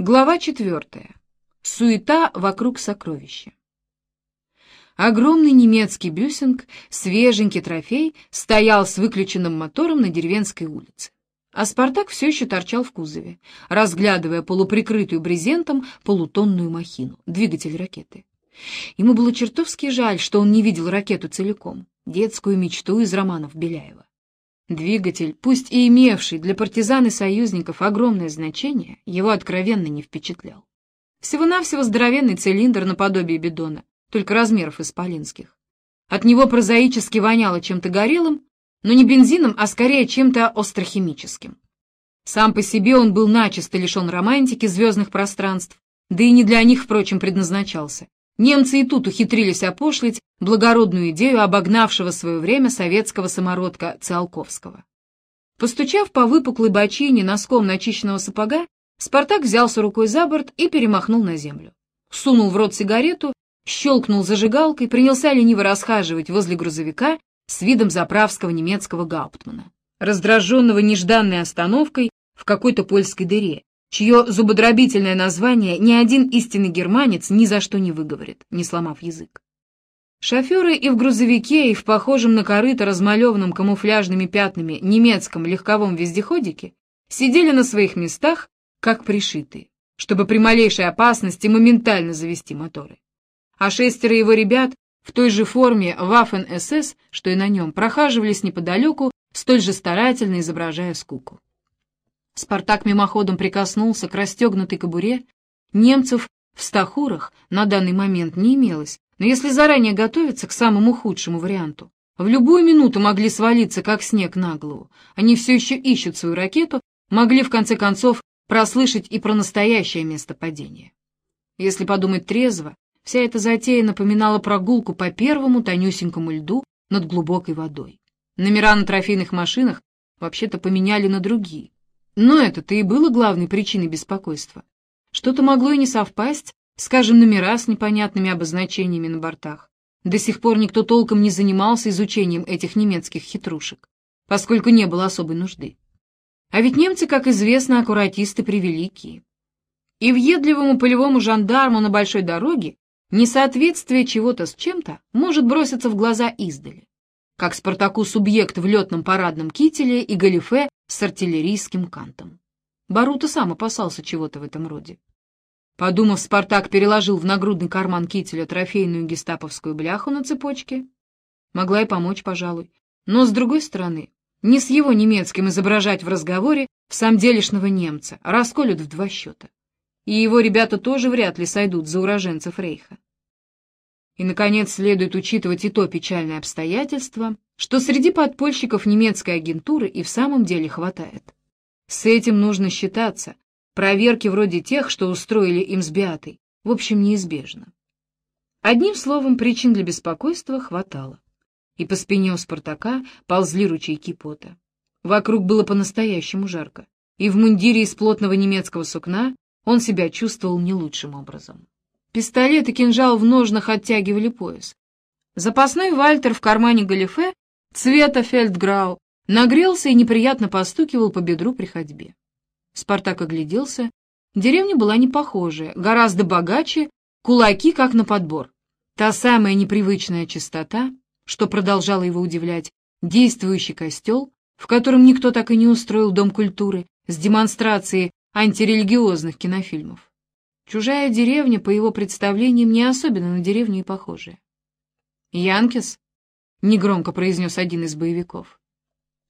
Глава четвертая. Суета вокруг сокровища. Огромный немецкий бюсинг, свеженький трофей, стоял с выключенным мотором на деревенской улице. А «Спартак» все еще торчал в кузове, разглядывая полуприкрытую брезентом полутонную махину, двигатель ракеты. Ему было чертовски жаль, что он не видел ракету целиком, детскую мечту из романов Беляева. Двигатель, пусть и имевший для партизан и союзников огромное значение, его откровенно не впечатлял. Всего-навсего здоровенный цилиндр наподобие бидона, только размеров исполинских. От него прозаически воняло чем-то горелым, но не бензином, а скорее чем-то острохимическим. Сам по себе он был начисто лишен романтики звездных пространств, да и не для них, впрочем, предназначался. Немцы и тут ухитрились опошлить благородную идею обогнавшего свое время советского самородка Циолковского. Постучав по выпуклой бочине носком начищенного сапога, Спартак взялся рукой за борт и перемахнул на землю. Сунул в рот сигарету, щелкнул зажигалкой, принялся лениво расхаживать возле грузовика с видом заправского немецкого гауптмана, раздраженного нежданной остановкой в какой-то польской дыре, чье зубодробительное название ни один истинный германец ни за что не выговорит, не сломав язык. Шоферы и в грузовике, и в похожем на корыто размалеванном камуфляжными пятнами немецком легковом вездеходике сидели на своих местах, как пришитые, чтобы при малейшей опасности моментально завести моторы. А шестеро его ребят в той же форме Waffen-СС, что и на нем, прохаживались неподалеку, столь же старательно изображая скуку. Спартак мимоходом прикоснулся к расстегнутой кобуре. Немцев в стахурах на данный момент не имелось, но если заранее готовиться к самому худшему варианту, в любую минуту могли свалиться, как снег на голову. Они все еще ищут свою ракету, могли в конце концов прослышать и про настоящее место падения. Если подумать трезво, вся эта затея напоминала прогулку по первому тонюсенькому льду над глубокой водой. Номера на трофейных машинах вообще-то поменяли на другие. Но это-то и было главной причиной беспокойства. Что-то могло и не совпасть, скажем, номера с непонятными обозначениями на бортах. До сих пор никто толком не занимался изучением этих немецких хитрушек, поскольку не было особой нужды. А ведь немцы, как известно, аккуратисты превеликие. И въедливому полевому жандарму на большой дороге несоответствие чего-то с чем-то может броситься в глаза издали, как Спартаку субъект в летном парадном кителе и галифе с артиллерийским кантом. Барута сам опасался чего-то в этом роде. Подумав, Спартак переложил в нагрудный карман кителя трофейную гестаповскую бляху на цепочке. Могла и помочь, пожалуй. Но, с другой стороны, не с его немецким изображать в разговоре в самом делешного немца, а расколют в два счета. И его ребята тоже вряд ли сойдут за уроженцев Рейха. И, наконец, следует учитывать и то печальное обстоятельство, что среди подпольщиков немецкой агентуры и в самом деле хватает. С этим нужно считаться. Проверки вроде тех, что устроили им с Беатой, в общем, неизбежно. Одним словом, причин для беспокойства хватало. И по спине у Спартака ползли ручейки пота. Вокруг было по-настоящему жарко, и в мундире из плотного немецкого сукна он себя чувствовал не лучшим образом. Пистолет и кинжал в ножнах оттягивали пояс. Запасной Вальтер в кармане галифе цвета фельдграу, нагрелся и неприятно постукивал по бедру при ходьбе. Спартак огляделся. Деревня была не похожая, гораздо богаче, кулаки как на подбор. Та самая непривычная чистота, что продолжало его удивлять, действующий костел, в котором никто так и не устроил дом культуры с демонстрацией антирелигиозных кинофильмов. Чужая деревня, по его представлениям, не особенно на деревню и похожая. «Янкис?» — негромко произнес один из боевиков.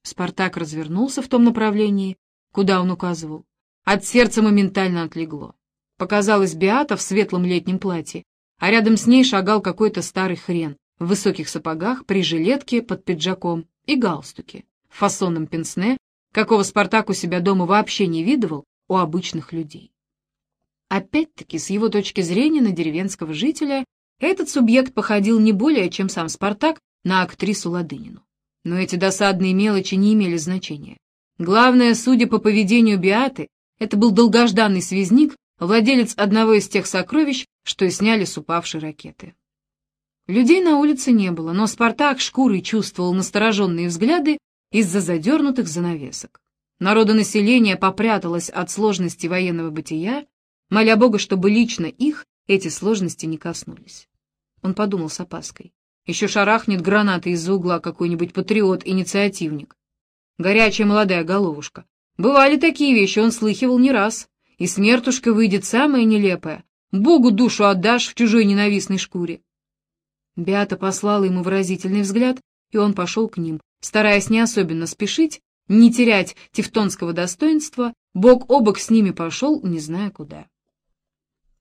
Спартак развернулся в том направлении, куда он указывал. От сердца моментально отлегло. Показалась Биата в светлом летнем платье, а рядом с ней шагал какой-то старый хрен в высоких сапогах, при жилетке под пиджаком и галстуке, в фасонном пенсне, какого Спартак у себя дома вообще не видывал у обычных людей. Опять-таки, с его точки зрения на деревенского жителя, этот субъект походил не более, чем сам Спартак, на актрису Ладынину. Но эти досадные мелочи не имели значения. Главное, судя по поведению Биаты, это был долгожданный связник, владелец одного из тех сокровищ, что и сняли с упавшей ракеты. Людей на улице не было, но Спартак шкурой чувствовал настороженные взгляды из-за задернутых занавесок. Народонаселение попряталось от сложности военного бытия, моля Бога, чтобы лично их эти сложности не коснулись. Он подумал с опаской. Еще шарахнет гранатой из-за угла какой-нибудь патриот-инициативник. Горячая молодая головушка. Бывали такие вещи, он слыхивал не раз. И смертушка выйдет самая нелепая. Богу душу отдашь в чужой ненавистной шкуре. Беата послала ему выразительный взгляд, и он пошел к ним, стараясь не особенно спешить, не терять тевтонского достоинства, бок о бок с ними пошел, не зная куда.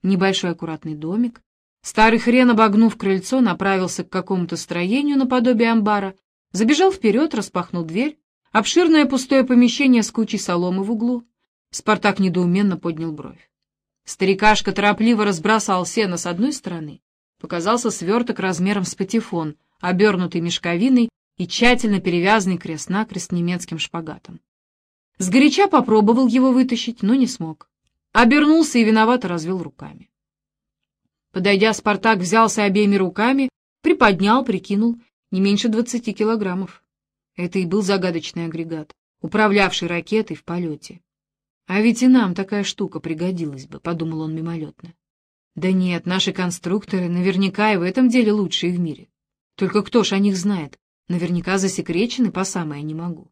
Небольшой аккуратный домик. Старый хрен, обогнув крыльцо, направился к какому-то строению наподобие амбара, забежал вперед, распахнул дверь. Обширное пустое помещение с кучей соломы в углу. Спартак недоуменно поднял бровь. Старикашка торопливо разбросал сено с одной стороны. Показался сверток размером с патефон, обернутый мешковиной и тщательно перевязанный крест-накрест немецким шпагатом. Сгоряча попробовал его вытащить, но не смог. Обернулся и виновато развел руками. Подойдя, Спартак взялся обеими руками, приподнял, прикинул, не меньше двадцати килограммов. Это и был загадочный агрегат, управлявший ракетой в полете. А ведь и нам такая штука пригодилась бы, — подумал он мимолетно. Да нет, наши конструкторы наверняка и в этом деле лучшие в мире. Только кто ж о них знает? Наверняка засекречены по самое не могу.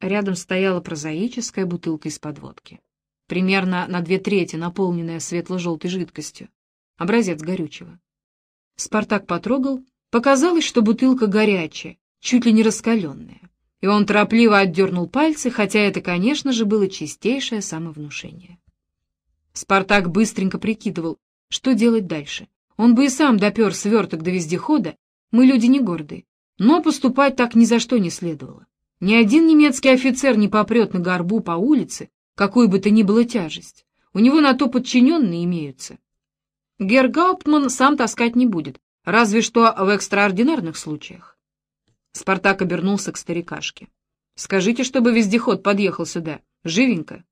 Рядом стояла прозаическая бутылка из-под водки. Примерно на две трети наполненная светло-желтой жидкостью. Образец горючего. Спартак потрогал. Показалось, что бутылка горячая, чуть ли не раскаленная. И он торопливо отдернул пальцы, хотя это, конечно же, было чистейшее самовнушение. Спартак быстренько прикидывал, что делать дальше. Он бы и сам допер сверток до вездехода, мы люди не гордые. Но поступать так ни за что не следовало. Ни один немецкий офицер не попрет на горбу по улице, какой бы то ни было тяжесть. У него на то подчиненные имеются. Гергауптман сам таскать не будет, разве что в экстраординарных случаях. Спартак обернулся к старикашке. «Скажите, чтобы вездеход подъехал сюда. Живенько».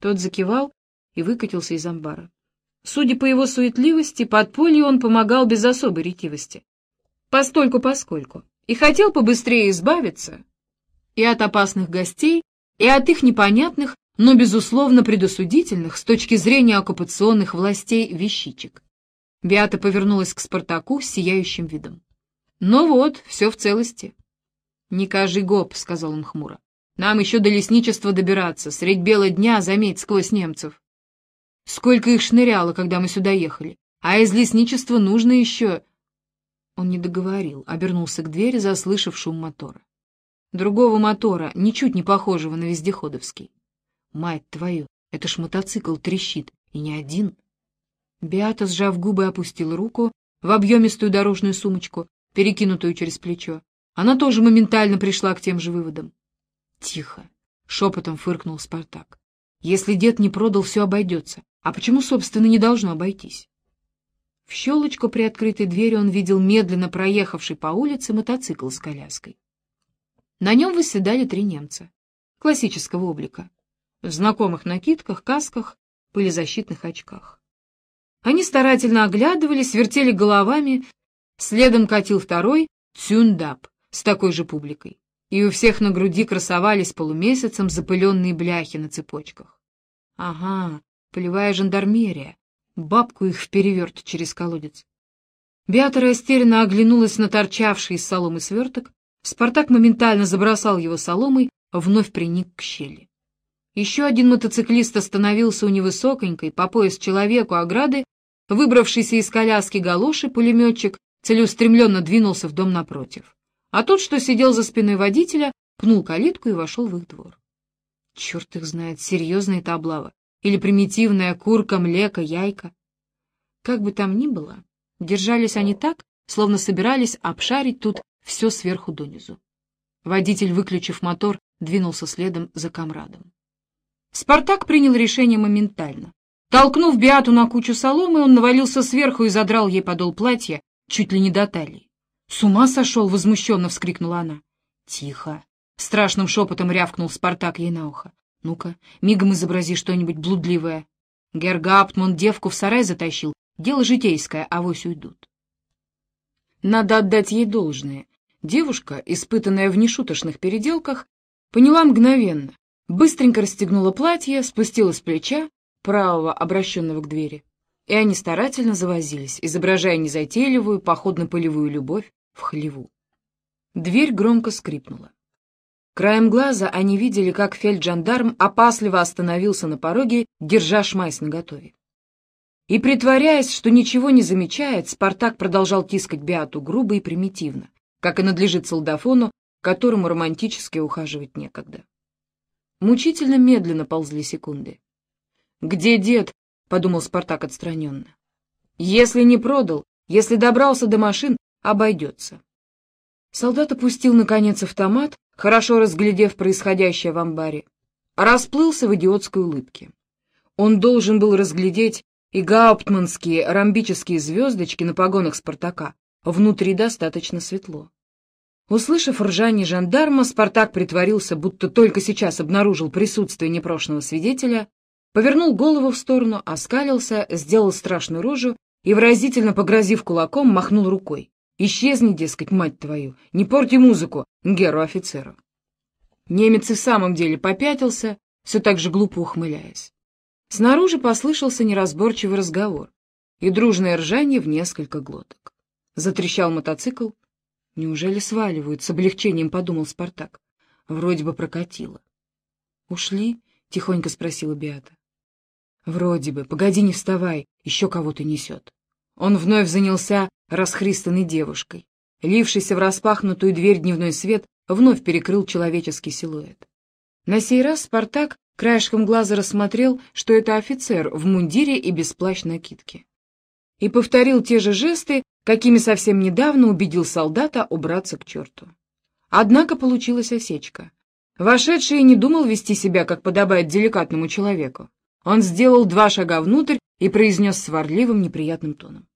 Тот закивал и выкатился из амбара. Судя по его суетливости, подполью он помогал без особой ретивости постольку-поскольку, и хотел побыстрее избавиться и от опасных гостей, и от их непонятных, но, безусловно, предосудительных с точки зрения оккупационных властей вещичек. Биата повернулась к Спартаку с сияющим видом. «Ну вот, все в целости». «Не кажи гоп», — сказал он хмуро. «Нам еще до лесничества добираться, средь бела дня, заметь, сквозь немцев. Сколько их шныряло, когда мы сюда ехали, а из лесничества нужно еще он не договорил, обернулся к двери, заслышав шум мотора. Другого мотора, ничуть не похожего на вездеходовский. Мать твою, это ж мотоцикл трещит, и не один. Беата, сжав губы, опустила руку в объемистую дорожную сумочку, перекинутую через плечо. Она тоже моментально пришла к тем же выводам. Тихо, шепотом фыркнул Спартак. Если дед не продал, все обойдется. А почему, собственно, не должно обойтись? В щелочку при открытой двери он видел медленно проехавший по улице мотоцикл с коляской. На нем восседали три немца, классического облика, в знакомых накидках, касках, пылезащитных очках. Они старательно оглядывались, вертели головами, следом катил второй Цюндап с такой же публикой, и у всех на груди красовались полумесяцем запыленные бляхи на цепочках. Ага, полевая жандармерия, бабку их впереверт через колодец. Беата растерянно оглянулась на торчавший из соломы сверток. Спартак моментально забросал его соломой, вновь приник к щели. Еще один мотоциклист остановился у невысоконькой, по пояс человеку ограды, выбравшийся из коляски галоши пулеметчик целеустремленно двинулся в дом напротив. А тот, что сидел за спиной водителя, пнул калитку и вошел в их двор. Черт их знает, серьезная это облава или примитивная курка, млека, яйка. Как бы там ни было, держались они так, словно собирались обшарить тут все сверху донизу. Водитель, выключив мотор, двинулся следом за комрадом. Спартак принял решение моментально. Толкнув Биату на кучу соломы, он навалился сверху и задрал ей подол платья чуть ли не до талии. «С ума сошел!» — возмущенно вскрикнула она. «Тихо!» — страшным шепотом рявкнул Спартак ей на ухо. Ну-ка, мигом изобрази что-нибудь блудливое. Гергаптман девку в сарай затащил. Дело житейское, авось уйдут. Надо отдать ей должное. Девушка, испытанная в нешуточных переделках, поняла мгновенно. Быстренько расстегнула платье, спустила с плеча, правого, обращенного к двери, и они старательно завозились, изображая незатейливую походно-полевую любовь в хлеву. Дверь громко скрипнула. Краем глаза они видели, как фельджандарм опасливо остановился на пороге, держа шмайс наготове. И, притворяясь, что ничего не замечает, Спартак продолжал тискать Беату грубо и примитивно, как и надлежит солдафону, которому романтически ухаживать некогда. Мучительно медленно ползли секунды. «Где дед?» — подумал Спартак отстраненно. «Если не продал, если добрался до машин, обойдется». Солдат опустил, наконец, автомат, хорошо разглядев происходящее в амбаре, расплылся в идиотской улыбке. Он должен был разглядеть и гауптманские ромбические звездочки на погонах Спартака. Внутри достаточно светло. Услышав ржание жандарма, Спартак притворился, будто только сейчас обнаружил присутствие непрошенного свидетеля, повернул голову в сторону, оскалился, сделал страшную рожу и, выразительно погрозив кулаком, махнул рукой. «Исчезни, дескать, мать твою! Не порти музыку, геру-офицеру!» Немец и в самом деле попятился, все так же глупо ухмыляясь. Снаружи послышался неразборчивый разговор и дружное ржание в несколько глоток. Затрещал мотоцикл. Неужели сваливают? С облегчением подумал Спартак. Вроде бы прокатило. «Ушли?» — тихонько спросила Беата. «Вроде бы. Погоди, не вставай. Еще кого-то несет». Он вновь занялся расхристанной девушкой. Лившийся в распахнутую дверь дневной свет вновь перекрыл человеческий силуэт. На сей раз Спартак Краешком глаза рассмотрел, что это офицер в мундире и без плащ-накидки. И повторил те же жесты, какими совсем недавно убедил солдата убраться к черту. Однако получилась осечка. Вошедший не думал вести себя, как подобает деликатному человеку. Он сделал два шага внутрь и произнес сварливым неприятным тоном.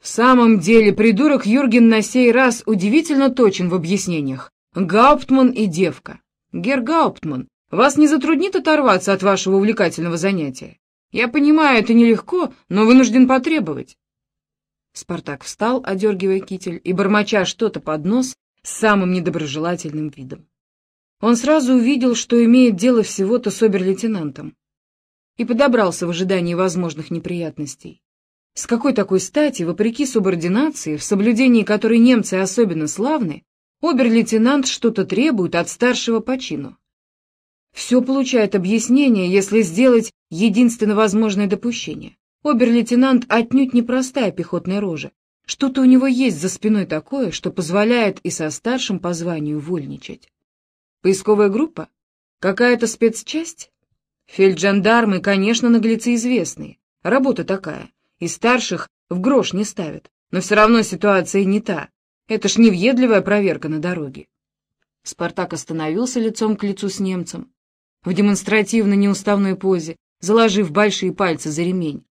В самом деле, придурок Юрген на сей раз удивительно точен в объяснениях. Гауптман и девка. Гер Гауптман, вас не затруднит оторваться от вашего увлекательного занятия? Я понимаю, это нелегко, но вынужден потребовать. Спартак встал, одергивая китель, и, бормоча что-то под нос, с самым недоброжелательным видом. Он сразу увидел, что имеет дело всего-то с обер-лейтенантом, и подобрался в ожидании возможных неприятностей. С какой такой стати, вопреки субординации, в соблюдении которой немцы особенно славны, обер-лейтенант что-то требует от старшего по чину? Все получает объяснение, если сделать единственно возможное допущение. Обер-лейтенант отнюдь не простая пехотная рожа. Что-то у него есть за спиной такое, что позволяет и со старшим по званию вольничать. Поисковая группа? Какая-то спецчасть? Фельджандармы, конечно, наглецы известные. Работа такая. И старших в грош не ставят. Но все равно ситуация не та. Это ж невъедливая проверка на дороге. Спартак остановился лицом к лицу с немцем в демонстративно неуставной позе, заложив большие пальцы за ремень,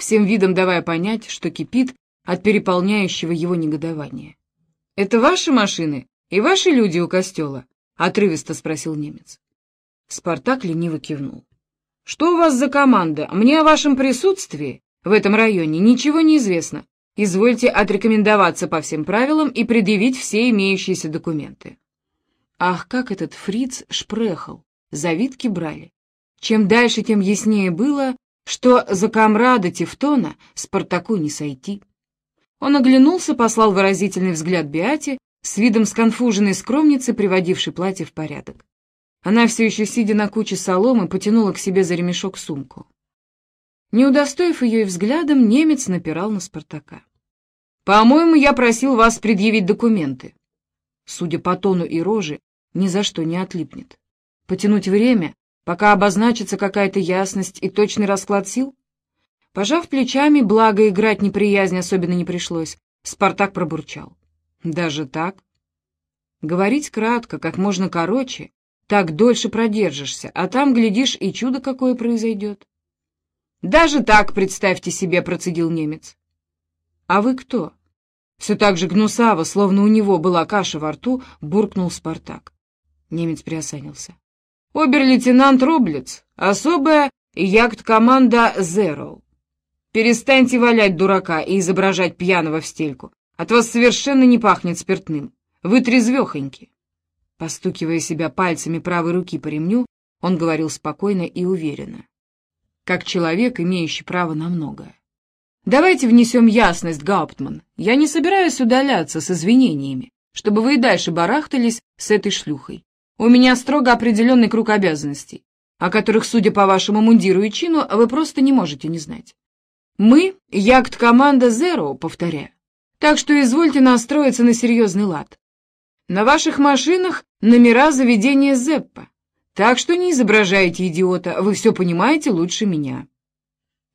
всем видом давая понять, что кипит от переполняющего его негодования. «Это ваши машины и ваши люди у костела?» — отрывисто спросил немец. Спартак лениво кивнул. «Что у вас за команда? Мне о вашем присутствии в этом районе ничего не известно. Извольте отрекомендоваться по всем правилам и предъявить все имеющиеся документы». Ах, как этот фриц шпрехал! завитки брали. Чем дальше, тем яснее было, что за комрада Тевтона Спартаку не сойти. Он оглянулся, послал выразительный взгляд Биате с видом сконфуженной скромницы, приводившей платье в порядок. Она все еще, сидя на куче соломы, потянула к себе за ремешок сумку. Не удостоив ее и взглядом, немец напирал на Спартака. «По-моему, я просил вас предъявить документы». Судя по тону и роже, ни за что не отлипнет. Потянуть время, пока обозначится какая-то ясность и точный расклад сил? Пожав плечами, благо играть неприязнь особенно не пришлось, Спартак пробурчал. Даже так? Говорить кратко, как можно короче, так дольше продержишься, а там, глядишь, и чудо какое произойдет. Даже так, представьте себе, процедил немец. А вы кто? Все так же гнусаво, словно у него была каша во рту, буркнул Спартак. Немец приосанился. Обер-лейтенант Рублец, особая яхт-команда «Зеро». Перестаньте валять дурака и изображать пьяного в стельку. От вас совершенно не пахнет спиртным. Вы трезвехоньки. Постукивая себя пальцами правой руки по ремню, он говорил спокойно и уверенно. как человек, имеющий право на многое. Давайте внесем ясность, Гауптман. Я не собираюсь удаляться с извинениями, чтобы вы и дальше барахтались с этой шлюхой. У меня строго определенный круг обязанностей, о которых, судя по вашему мундиру и чину, вы просто не можете не знать. Мы — яхт-команда «Зеро», повторяю. Так что извольте настроиться на серьезный лад. На ваших машинах номера заведения Зеппа. Так что не изображайте идиота, вы все понимаете лучше меня.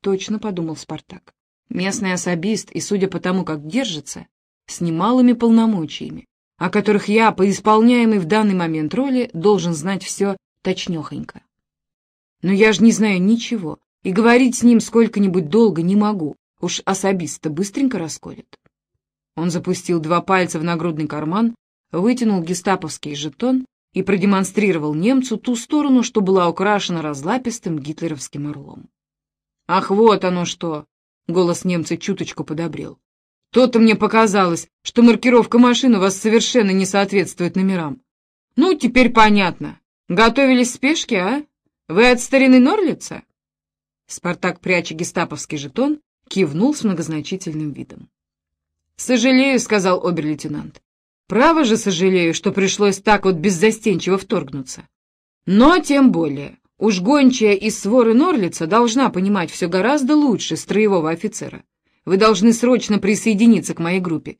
Точно, — подумал Спартак. Местный особист, и, судя по тому, как держится, с немалыми полномочиями, о которых я, по исполняемой в данный момент роли, должен знать все точнехонько. Но я же не знаю ничего, и говорить с ним сколько-нибудь долго не могу, уж особист-то быстренько расколет. Он запустил два пальца в нагрудный карман, вытянул гестаповский жетон и продемонстрировал немцу ту сторону, что была украшена разлапистым гитлеровским орлом. «Ах, вот оно что!» — голос немца чуточку подобрел. То-то мне показалось, что маркировка машины у вас совершенно не соответствует номерам. Ну, теперь понятно. Готовились спешки, а? Вы от старины Норлица? Спартак, пряча гестаповский жетон, кивнул с многозначительным видом. «Сожалею», — сказал обер-лейтенант. «Право же сожалею, что пришлось так вот беззастенчиво вторгнуться. Но тем более, уж гончая из своры Норлица должна понимать все гораздо лучше строевого офицера. Вы должны срочно присоединиться к моей группе.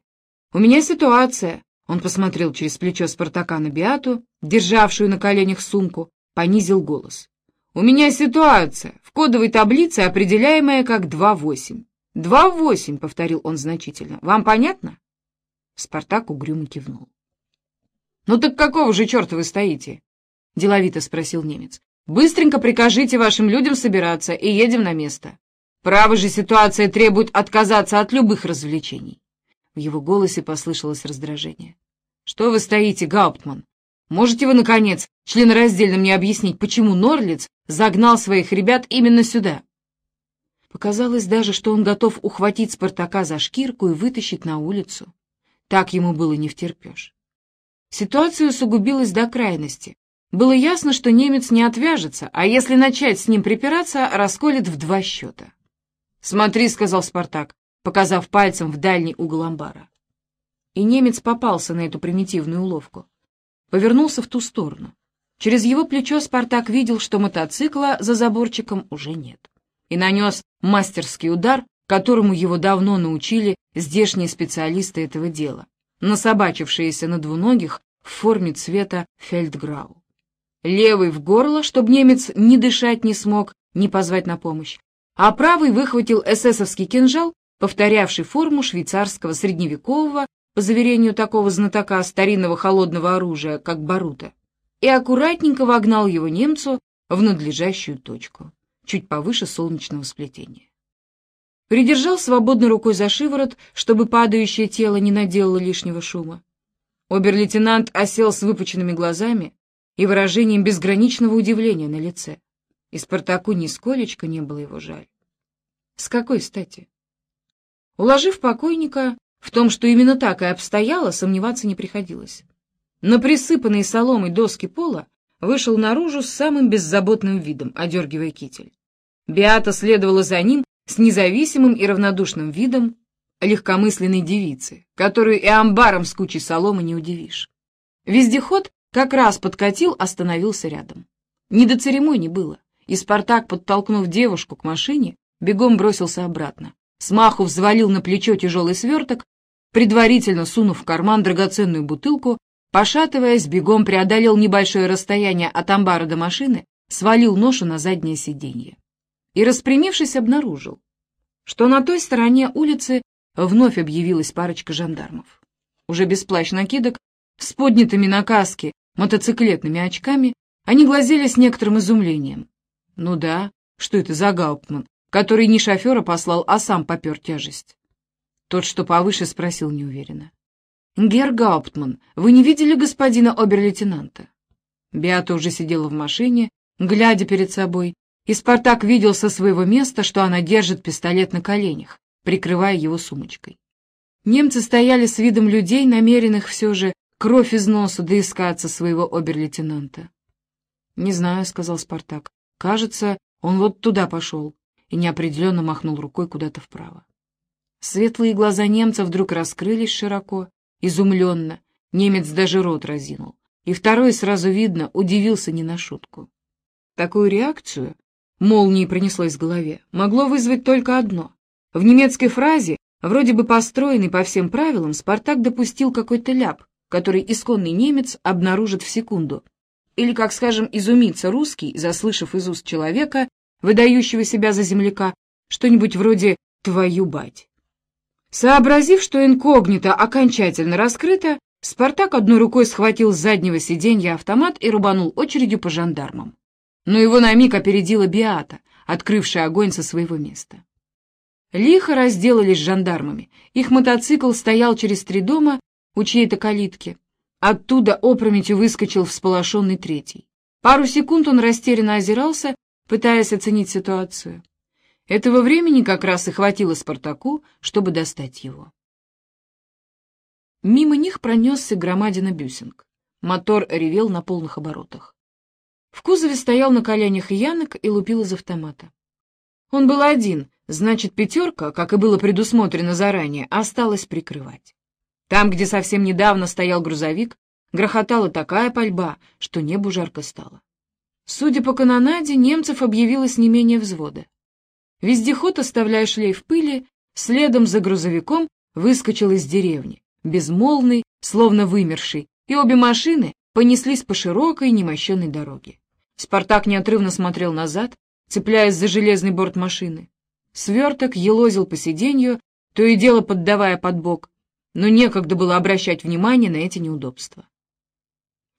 У меня ситуация. Он посмотрел через плечо Спартака на Биату, державшую на коленях сумку, понизил голос. У меня ситуация, в кодовой таблице определяемая как 2-8. 2-8, повторил он значительно. Вам понятно? Спартак угрюмо кивнул. «Ну так какого же черта вы стоите?» — деловито спросил немец. «Быстренько прикажите вашим людям собираться и едем на место. Право же ситуация требует отказаться от любых развлечений. В его голосе послышалось раздражение. «Что вы стоите, Гауптман? Можете вы, наконец, членораздельно мне объяснить, почему Норлиц загнал своих ребят именно сюда?» Показалось даже, что он готов ухватить Спартака за шкирку и вытащить на улицу. Так ему было не втерпешь. Ситуация усугубилась до крайности. Было ясно, что немец не отвяжется, а если начать с ним припираться, расколет в два счета. «Смотри», — сказал Спартак, показав пальцем в дальний угол амбара. И немец попался на эту примитивную уловку. Повернулся в ту сторону. Через его плечо Спартак видел, что мотоцикла за заборчиком уже нет. И нанес мастерский удар, которому его давно научили здешние специалисты этого дела, насобачившиеся на двуногих в форме цвета фельдграу. Левый в горло, чтобы немец ни дышать не смог, ни позвать на помощь, а правый выхватил эсэсовский кинжал, повторявший форму швейцарского средневекового, по заверению такого знатока старинного холодного оружия, как Барута, и аккуратненько вогнал его немцу в надлежащую точку, чуть повыше солнечного сплетения. Придержал свободной рукой за шиворот, чтобы падающее тело не наделало лишнего шума. Обер-лейтенант осел с выпученными глазами и выражением безграничного удивления на лице и Спартаку нисколечко не было его жаль. С какой стати? Уложив покойника, в том, что именно так и обстояло, сомневаться не приходилось. На присыпанные соломой доски пола вышел наружу с самым беззаботным видом, одергивая китель. Биата следовала за ним с независимым и равнодушным видом легкомысленной девицы, которую и амбаром с кучей соломы не удивишь. Вездеход как раз подкатил, остановился рядом. Не до церемонии было и Спартак, подтолкнув девушку к машине, бегом бросился обратно. Смаху взвалил на плечо тяжелый сверток, предварительно сунув в карман драгоценную бутылку, пошатываясь, бегом преодолел небольшое расстояние от амбара до машины, свалил ношу на заднее сиденье. И, распрямившись, обнаружил, что на той стороне улицы вновь объявилась парочка жандармов. Уже без плащ-накидок, с поднятыми на каске мотоциклетными очками, они глазели с некоторым изумлением. Ну да, что это за Гауптман, который не шофера послал, а сам попер тяжесть? Тот, что повыше, спросил неуверенно. «Герр Гауптман, вы не видели господина обер-лейтенанта?» Беата уже сидела в машине, глядя перед собой, и Спартак видел со своего места, что она держит пистолет на коленях, прикрывая его сумочкой. Немцы стояли с видом людей, намеренных все же кровь из носу доискаться своего обер-лейтенанта. «Не знаю», — сказал Спартак. Кажется, Он вот туда пошел и неопределенно махнул рукой куда-то вправо. Светлые глаза немца вдруг раскрылись широко, изумленно. Немец даже рот разинул. И второй, сразу видно, удивился не на шутку. Такую реакцию, молнией пронеслось в голове, могло вызвать только одно. В немецкой фразе, вроде бы построенной по всем правилам, Спартак допустил какой-то ляп, который исконный немец обнаружит в секунду. Или, как скажем, изумится русский, заслышав из уст человека, выдающего себя за земляка, что-нибудь вроде «твою бать». Сообразив, что инкогнито окончательно раскрыто, Спартак одной рукой схватил с заднего сиденья автомат и рубанул очередью по жандармам но его на миг опередила Биата, открывшая огонь со своего места. Лихо разделались с жандармами. Их мотоцикл стоял через три дома у чьей-то калитки. Оттуда опрометью выскочил всполошенный третий. Пару секунд он растерянно озирался, пытаясь оценить ситуацию. Этого времени как раз и хватило Спартаку, чтобы достать его. Мимо них пронесся громадина Бюсинг. Мотор ревел на полных оборотах. В кузове стоял на коленях Янок и лупил из автомата. Он был один, значит, пятерка, как и было предусмотрено заранее, осталась прикрывать. Там, где совсем недавно стоял грузовик, грохотала такая пальба, что небу жарко стало. Судя по канонаде, немцев объявилось не менее взвода. Вездеход, оставляя шлейф пыли, следом за грузовиком выскочил из деревни, безмолвный, словно вымерший, и обе машины понеслись по широкой немощенной дороге. Спартак неотрывно смотрел назад, цепляясь за железный борт машины. Сверток елозил по сиденью, то и дело поддавая под бок, но некогда было обращать внимание на эти неудобства.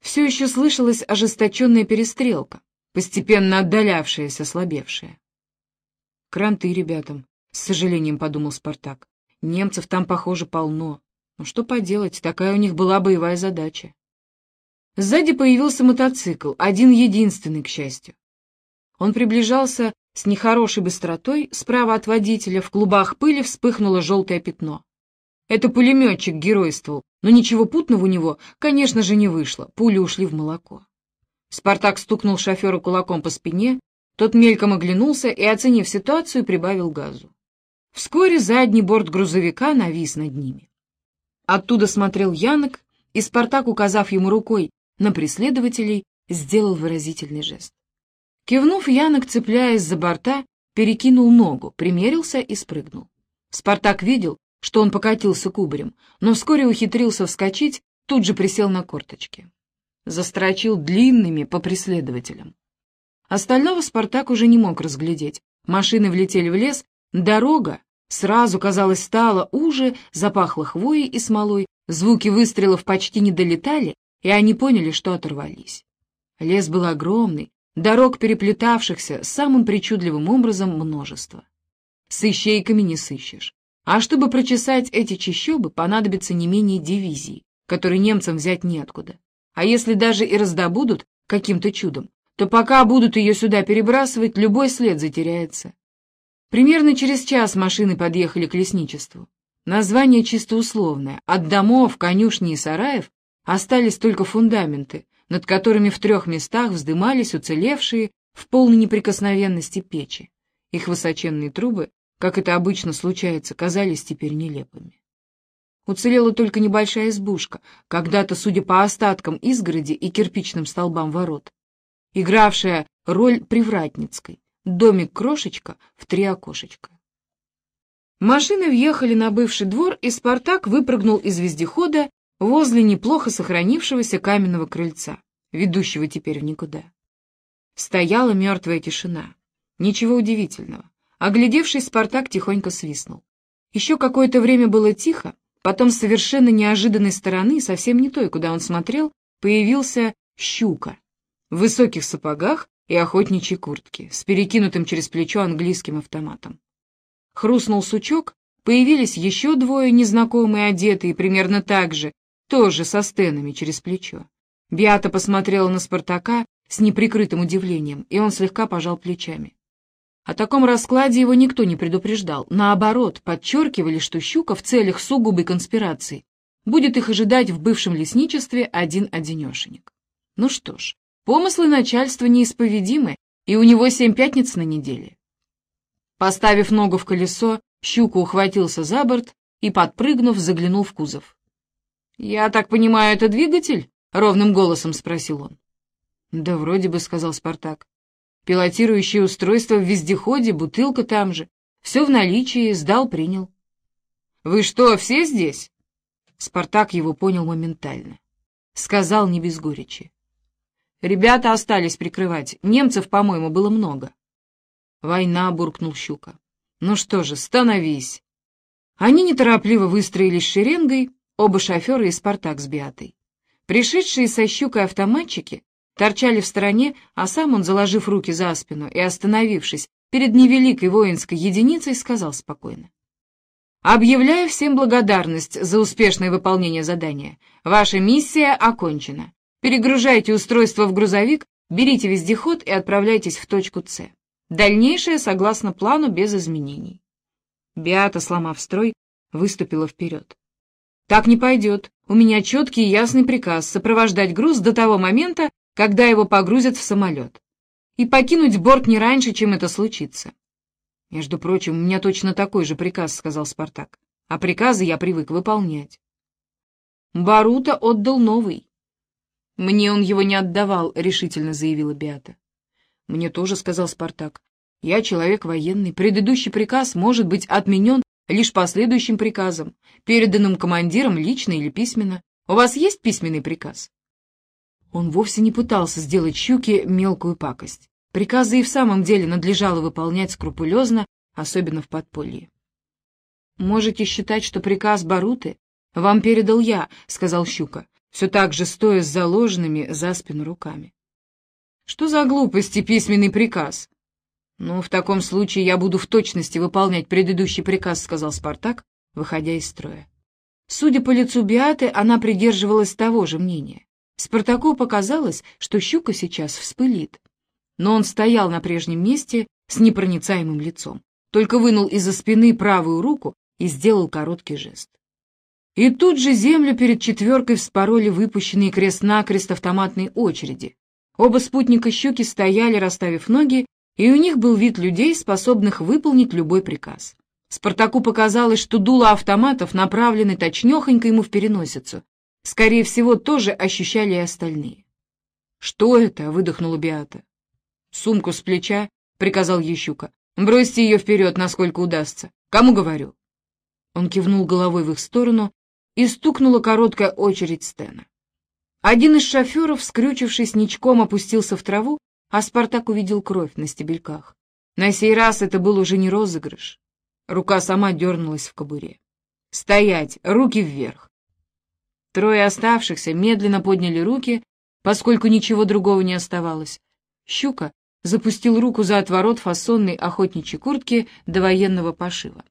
Все еще слышалась ожесточенная перестрелка, постепенно отдалявшаяся, слабевшая. «Кранты ребятам», — с сожалением подумал Спартак. «Немцев там, похоже, полно. Но что поделать, такая у них была боевая задача». Сзади появился мотоцикл, один-единственный, к счастью. Он приближался с нехорошей быстротой, справа от водителя в клубах пыли вспыхнуло желтое пятно. Это пулеметчик геройствовал, но ничего путного у него, конечно же, не вышло, пули ушли в молоко. Спартак стукнул шофера кулаком по спине, тот мельком оглянулся и, оценив ситуацию, прибавил газу. Вскоре задний борт грузовика навис над ними. Оттуда смотрел Янок, и Спартак, указав ему рукой на преследователей, сделал выразительный жест. Кивнув, Янок, цепляясь за борта, перекинул ногу, примерился и спрыгнул. Спартак видел, что он покатился кубарем, но вскоре ухитрился вскочить, тут же присел на корточки. Застрочил длинными по преследователям. Остального Спартак уже не мог разглядеть. Машины влетели в лес, дорога сразу, казалось, стала уже, запахла хвоей и смолой, звуки выстрелов почти не долетали, и они поняли, что оторвались. Лес был огромный, дорог, переплетавшихся самым причудливым образом, множество. С ищейками не сыщешь. А чтобы прочесать эти чащобы, понадобится не менее дивизии, которые немцам взять неоткуда. А если даже и раздобудут каким-то чудом, то пока будут ее сюда перебрасывать, любой след затеряется. Примерно через час машины подъехали к лесничеству. Название чисто условное. От домов, конюшни и сараев Остались только фундаменты, над которыми в трех местах вздымались уцелевшие в полной неприкосновенности печи. Их высоченные трубы, как это обычно случается, казались теперь нелепыми. Уцелела только небольшая избушка, когда-то, судя по остаткам изгороди и кирпичным столбам ворот, игравшая роль привратницкой, домик-крошечка в три окошечка. Машины въехали на бывший двор, и Спартак выпрыгнул из вездехода возле неплохо сохранившегося каменного крыльца, ведущего теперь в никуда. Стояла мертвая тишина. Ничего удивительного. Оглядевшись, Спартак тихонько свистнул. Еще какое-то время было тихо, потом с совершенно неожиданной стороны, совсем не той, куда он смотрел, появился щука в высоких сапогах и охотничьей куртке, с перекинутым через плечо английским автоматом. Хрустнул сучок, появились еще двое незнакомые одетые примерно так же, тоже со стенами через плечо. Биата посмотрела на Спартака с неприкрытым удивлением, и он слегка пожал плечами. О таком раскладе его никто не предупреждал. Наоборот, подчеркивали, что Щука в целях сугубой конспирации будет их ожидать в бывшем лесничестве один-одинешенек. Ну что ж, помыслы начальства неисповедимы, и у него семь пятниц на неделе. Поставив ногу в колесо, Щука ухватился за борт и, подпрыгнув, заглянул в кузов. «Я так понимаю, это двигатель?» — ровным голосом спросил он. «Да вроде бы», — сказал Спартак. «Пилотирующее устройство в вездеходе, бутылка там же. Все в наличии, сдал, принял». «Вы что, все здесь?» Спартак его понял моментально. Сказал не без горечи. «Ребята остались прикрывать. Немцев, по-моему, было много». «Война», — буркнул Щука. «Ну что же, становись». Они неторопливо выстроились шеренгой, оба шофера и Спартак с Биатой. Пришедшие со щукой автоматчики торчали в стороне, а сам он, заложив руки за спину и остановившись перед невеликой воинской единицей, сказал спокойно. «Объявляю всем благодарность за успешное выполнение задания. Ваша миссия окончена. Перегружайте устройство в грузовик, берите вездеход и отправляйтесь в точку С. Дальнейшее согласно плану без изменений». Биата, сломав строй, выступила вперед. «Так не пойдет. У меня четкий и ясный приказ сопровождать груз до того момента, когда его погрузят в самолет. И покинуть борт не раньше, чем это случится. «Между прочим, у меня точно такой же приказ», — сказал Спартак. «А приказы я привык выполнять». Барута отдал новый. «Мне он его не отдавал», — решительно заявила Биата. «Мне тоже», — сказал Спартак. «Я человек военный. Предыдущий приказ может быть отменен лишь последующим приказом, переданным командиром лично или письменно. У вас есть письменный приказ?» Он вовсе не пытался сделать щуке мелкую пакость. Приказы и в самом деле надлежало выполнять скрупулезно, особенно в подполье. «Можете считать, что приказ Баруты вам передал я», — сказал Щука, все так же стоя с заложенными за спину руками. «Что за глупости письменный приказ?» «Ну, в таком случае я буду в точности выполнять предыдущий приказ», — сказал Спартак, выходя из строя. Судя по лицу Биаты, она придерживалась того же мнения. Спартаку показалось, что щука сейчас вспылит. Но он стоял на прежнем месте с непроницаемым лицом, только вынул из-за спины правую руку и сделал короткий жест. И тут же землю перед четверкой вспороли выпущенные крест-накрест автоматной очереди. Оба спутника щуки стояли, расставив ноги, и у них был вид людей, способных выполнить любой приказ. Спартаку показалось, что дуло автоматов направлены точнёхонько ему в переносицу, Скорее всего, тоже ощущали и остальные. «Что это?» — выдохнула Биата. «Сумку с плеча», — приказал Ещука. «Бросьте ее вперед, насколько удастся. Кому говорю?» Он кивнул головой в их сторону, и стукнула короткая очередь Стена. Один из шоферов, скрючившись ничком, опустился в траву, а Спартак увидел кровь на стебельках. На сей раз это был уже не розыгрыш. Рука сама дернулась в кобуре. «Стоять! Руки вверх!» Трое оставшихся медленно подняли руки, поскольку ничего другого не оставалось. Щука запустил руку за отворот фасонной охотничьей куртки до военного пошива.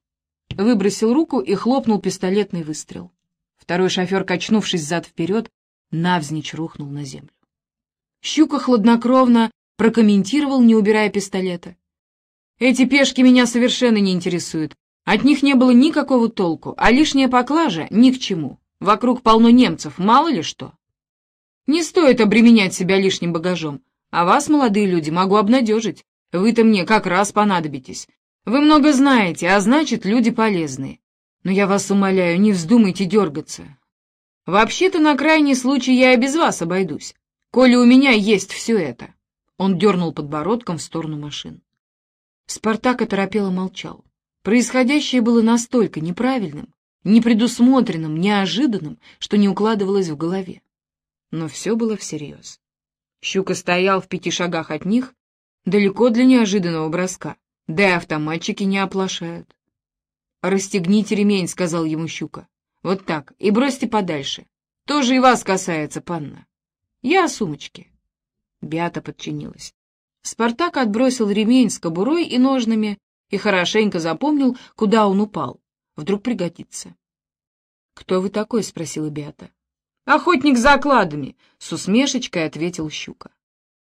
Выбросил руку и хлопнул пистолетный выстрел. Второй шофер, качнувшись зад-вперед, навзничь рухнул на землю. Щука хладнокровно прокомментировал, не убирая пистолета. «Эти пешки меня совершенно не интересуют. От них не было никакого толку, а лишняя поклажа ни к чему. Вокруг полно немцев, мало ли что. Не стоит обременять себя лишним багажом. А вас, молодые люди, могу обнадежить. Вы-то мне как раз понадобитесь. Вы много знаете, а значит, люди полезные. Но я вас умоляю, не вздумайте дергаться. Вообще-то, на крайний случай, я и без вас обойдусь, коли у меня есть все это. Он дернул подбородком в сторону машин. Спартак оторопело молчал. Происходящее было настолько неправильным, непредусмотренным, неожиданным, что не укладывалось в голове. Но все было всерьез. Щука стоял в пяти шагах от них, далеко для неожиданного броска, да и автоматчики не оплошают. «Расстегните ремень», — сказал ему Щука. «Вот так, и бросьте подальше. Тоже и вас касается, панна. Я о сумочке». Беата подчинилась. Спартак отбросил ремень с кобурой и ножными и хорошенько запомнил, куда он упал. Вдруг пригодится. «Кто вы такой?» — спросила Беата. «Охотник за окладами», — с усмешечкой ответил Щука.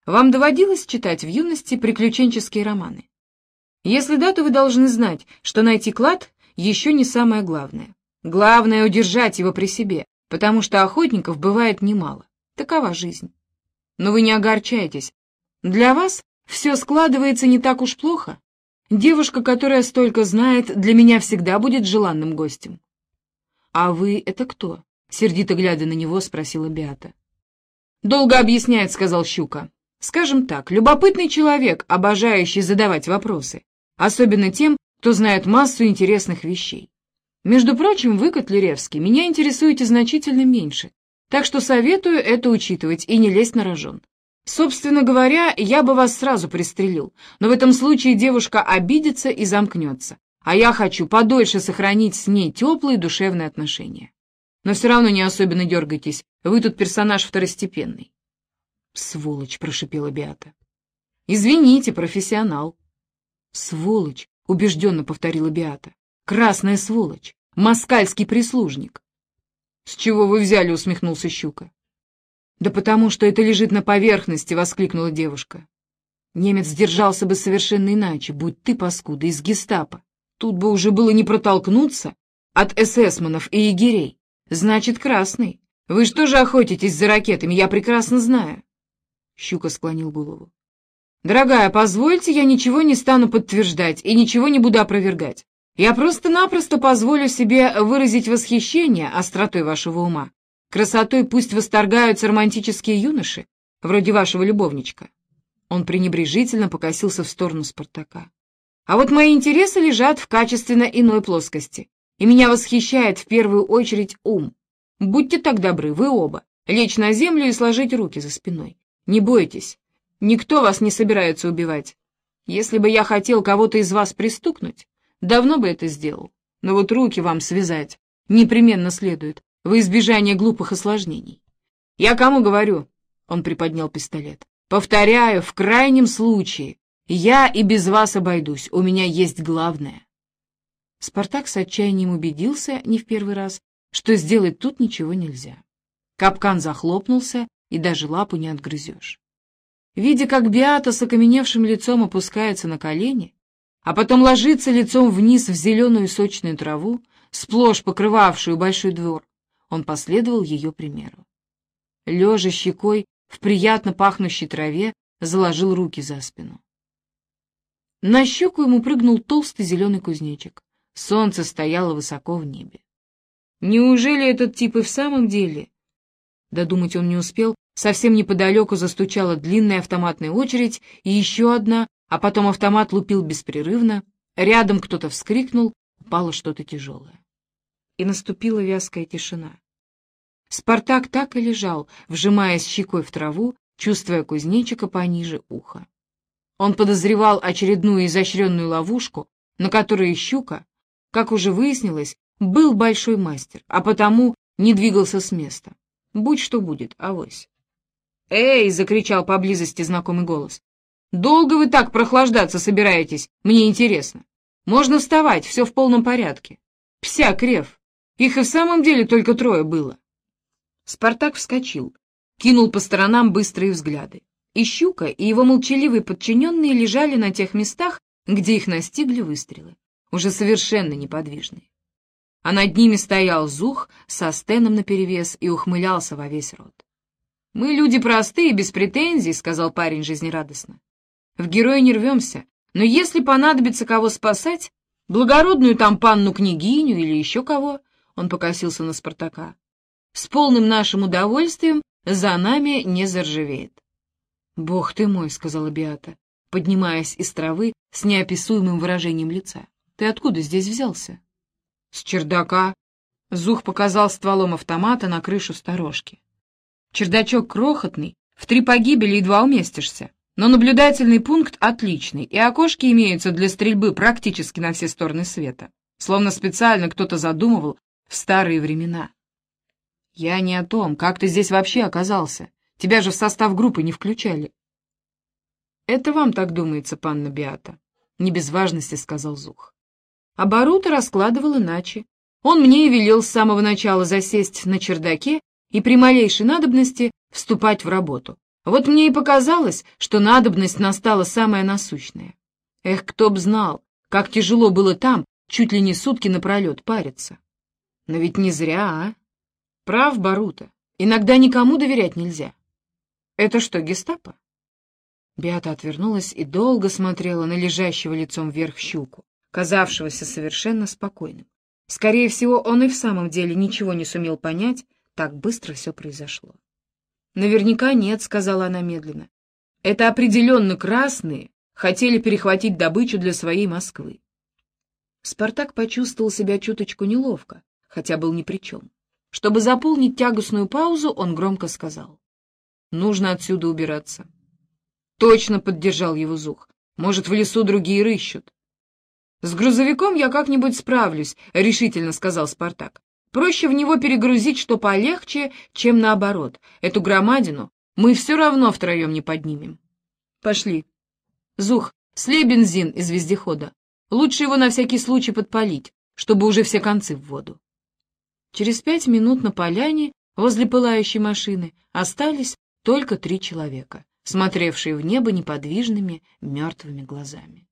«Вам доводилось читать в юности приключенческие романы? Если да, то вы должны знать, что найти клад еще не самое главное. Главное — удержать его при себе, потому что охотников бывает немало. Такова жизнь. Но вы не огорчайтесь. Для вас все складывается не так уж плохо. Девушка, которая столько знает, для меня всегда будет желанным гостем. — А вы это кто? — сердито глядя на него, спросила Беата. — Долго объясняет, — сказал Щука. — Скажем так, любопытный человек, обожающий задавать вопросы, особенно тем, кто знает массу интересных вещей. Между прочим, вы, Котляревский, меня интересуете значительно меньше, так что советую это учитывать и не лезть на рожон. Собственно говоря, я бы вас сразу пристрелил, но в этом случае девушка обидится и замкнется, а я хочу подольше сохранить с ней теплые душевные отношения. Но все равно не особенно дергайтесь, вы тут персонаж второстепенный. «Сволочь!» — прошипела Беата. «Извините, профессионал». «Сволочь!» — убежденно повторила Беата. «Красная сволочь! Москальский прислужник!» «С чего вы взяли?» — усмехнулся Щука. «Да потому что это лежит на поверхности!» — воскликнула девушка. Немец держался бы совершенно иначе, будь ты, паскуда, из гестапо. Тут бы уже было не протолкнуться от эсэсманов и егерей. Значит, красный. Вы что же охотитесь за ракетами, я прекрасно знаю. Щука склонил голову. «Дорогая, позвольте, я ничего не стану подтверждать и ничего не буду опровергать. Я просто-напросто позволю себе выразить восхищение остротой вашего ума. Красотой пусть восторгаются романтические юноши, вроде вашего любовничка. Он пренебрежительно покосился в сторону Спартака. А вот мои интересы лежат в качественно иной плоскости, и меня восхищает в первую очередь ум. Будьте так добры, вы оба, лечь на землю и сложить руки за спиной. Не бойтесь, никто вас не собирается убивать. Если бы я хотел кого-то из вас пристукнуть, давно бы это сделал. Но вот руки вам связать непременно следует, во избежание глупых осложнений. «Я кому говорю?» — он приподнял пистолет. «Повторяю, в крайнем случае, я и без вас обойдусь, у меня есть главное». Спартак с отчаянием убедился, не в первый раз, что сделать тут ничего нельзя. Капкан захлопнулся, и даже лапу не отгрызешь. Видя, как Биата с окаменевшим лицом опускается на колени, а потом ложится лицом вниз в зеленую сочную траву, сплошь покрывавшую большой двор, он последовал ее примеру. Лежа щекой в приятно пахнущей траве, заложил руки за спину. На щеку ему прыгнул толстый зеленый кузнечик. Солнце стояло высоко в небе. Неужели этот тип и в самом деле? Додумать он не успел, совсем неподалеку застучала длинная автоматная очередь и еще одна, а потом автомат лупил беспрерывно, рядом кто-то вскрикнул, упало что-то тяжелое и наступила вязкая тишина. Спартак так и лежал, вжимаясь щекой в траву, чувствуя кузнечика пониже уха. Он подозревал очередную изощренную ловушку, на которой щука, как уже выяснилось, был большой мастер, а потому не двигался с места. Будь что будет, авось. «Эй!» — закричал поблизости знакомый голос. «Долго вы так прохлаждаться собираетесь? Мне интересно. Можно вставать, все в полном порядке. Пся, крев!» Их и в самом деле только трое было. Спартак вскочил, кинул по сторонам быстрые взгляды. И Щука, и его молчаливые подчиненные лежали на тех местах, где их настигли выстрелы, уже совершенно неподвижные. А над ними стоял Зух со стеном наперевес и ухмылялся во весь рот. «Мы люди простые, без претензий», — сказал парень жизнерадостно. «В героя не рвемся, но если понадобится кого спасать, благородную там панну-княгиню или еще кого, он покосился на Спартака. С полным нашим удовольствием за нами не заржавеет. «Бог ты мой», — сказала Биата, поднимаясь из травы с неописуемым выражением лица. «Ты откуда здесь взялся?» «С чердака». Зух показал стволом автомата на крышу сторожки. «Чердачок крохотный, в три погибели едва уместишься, но наблюдательный пункт отличный, и окошки имеются для стрельбы практически на все стороны света. Словно специально кто-то задумывал в старые времена. Я не о том, как ты здесь вообще оказался. Тебя же в состав группы не включали. Это вам так думается, панна Биата, не без важности сказал Зух. А раскладывал иначе. Он мне и велел с самого начала засесть на чердаке и при малейшей надобности вступать в работу. Вот мне и показалось, что надобность настала самая насущная. Эх, кто б знал, как тяжело было там чуть ли не сутки напролет париться. Но ведь не зря, а? Прав, Барута. Иногда никому доверять нельзя. Это что, гестапо? Беата отвернулась и долго смотрела на лежащего лицом вверх щуку, казавшегося совершенно спокойным. Скорее всего, он и в самом деле ничего не сумел понять, так быстро все произошло. «Наверняка нет», — сказала она медленно. «Это определенно красные хотели перехватить добычу для своей Москвы». Спартак почувствовал себя чуточку неловко, хотя был ни при чем. Чтобы заполнить тягостную паузу, он громко сказал. «Нужно отсюда убираться». Точно поддержал его Зух. Может, в лесу другие рыщут. «С грузовиком я как-нибудь справлюсь», — решительно сказал Спартак. «Проще в него перегрузить что полегче, чем наоборот. Эту громадину мы все равно втроем не поднимем». «Пошли». «Зух, слей бензин из вездехода. Лучше его на всякий случай подпалить, чтобы уже все концы в воду». Через пять минут на поляне, возле пылающей машины, остались только три человека смотревшие в небо неподвижными мертвыми глазами.